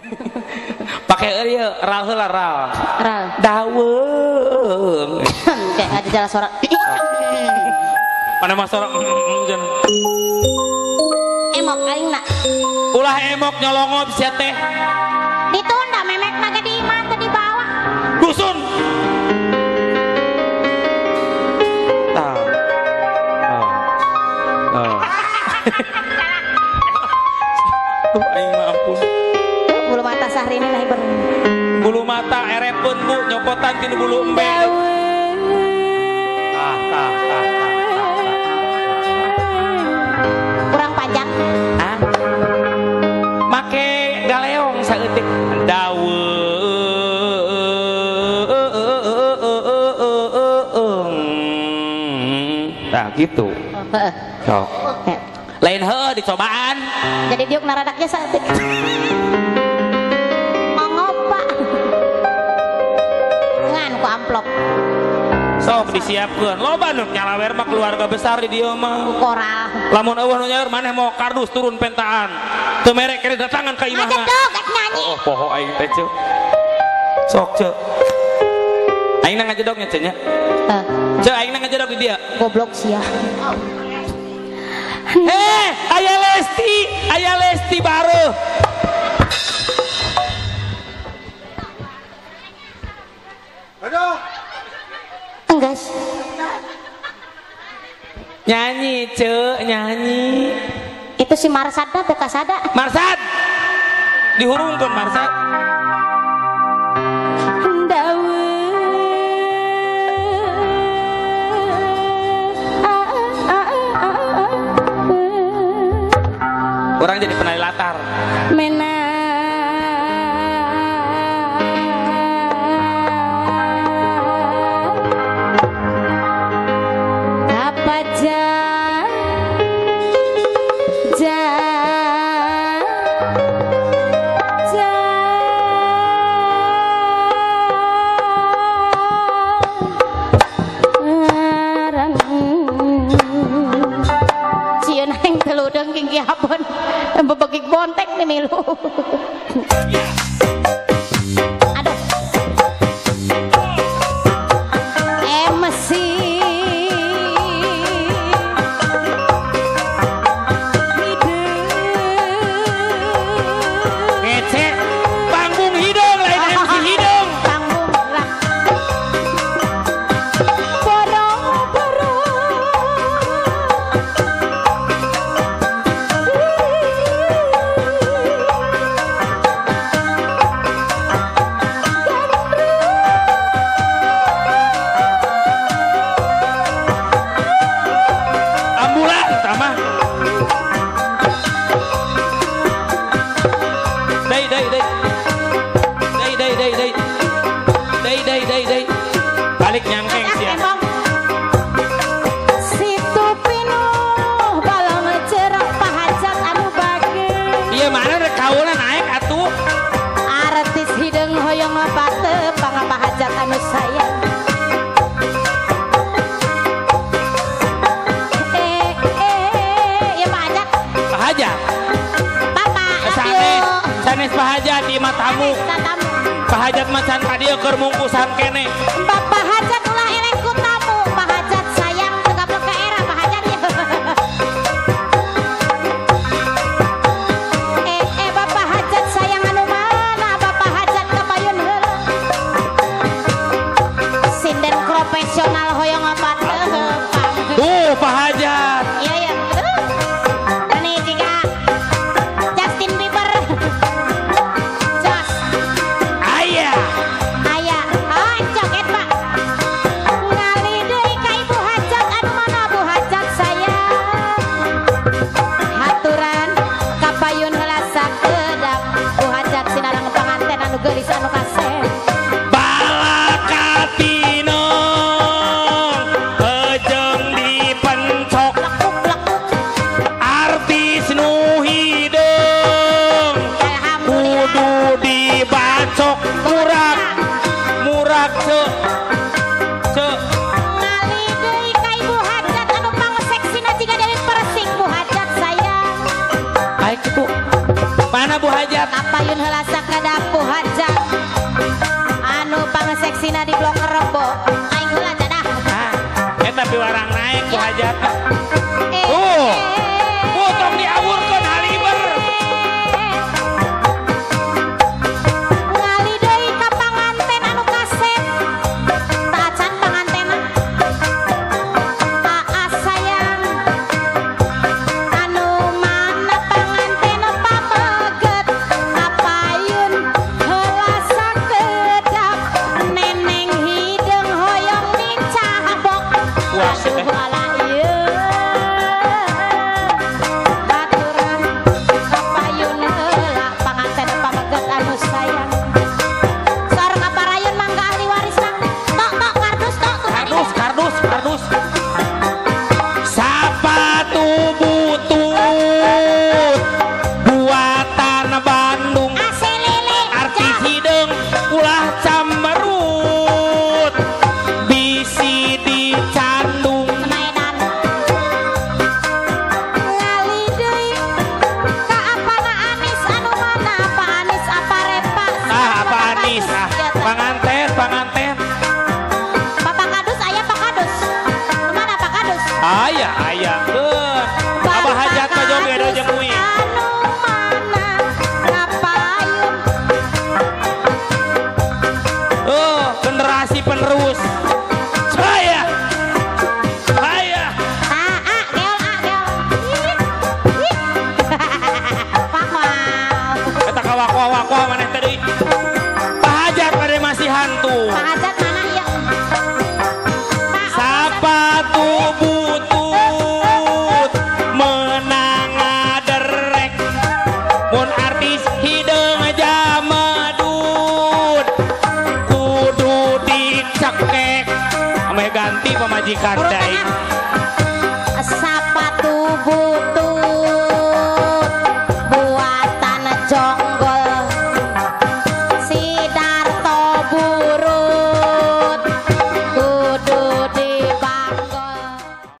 pakai ieu ral heula ral Ral. daweung Kayak ada jalan suara. mana mah sorok jangan Emok aing nak. ulah emok nyolongop sia teh Ditunda memek naga di mata di bawah. dusun tah oh oh ini lah ibu. bulu mata erepeun bu nyopotan tinu bulu embe. Ah tah tah tah tah, Kurang panjang. ah. Make galeong saeutik daweung tah gitu. Sok. Lain heuh dicobaan. Jadi diuk naradaknya saat sok disiapkan loba nu nyalawer mah keluarga besar di dieu mah. Koral. lamun eueuh nu nyawer maneh mau kardus turun pentaan. Teu mere kere datangan ka imahna. Ada dog, gak nyanyi. oh poho aing teh ceuk sok ceuk aing na ngajedognya cenah Eh, ceuk aing na ngajedog di dia. Goblok sia. heh aya Lesti aya Lesti baru guys nyanyi ce nyanyi. Itu si Marsada bekas ada. Sada Marsad! Dihurungkan Marsad. bontek nih melu. Balik nyangkeng Emang situ pinuh balong cerok pahajat anu bage. Iya mana rek kaula naik atuh. Artis hidung hoyong pate pangapahajat anu sayang eh eh ya pahajat pahajat? Papa sanes. sanes pahajat di matamu. Tatamu. Pahajat macan kadia keur mungkusan kene kapayun helasa kadapu hajang anu pangseksina di blok rebo. Aing heula dadah ah, eta biwarang naik ku hajat अधिकार जाएगी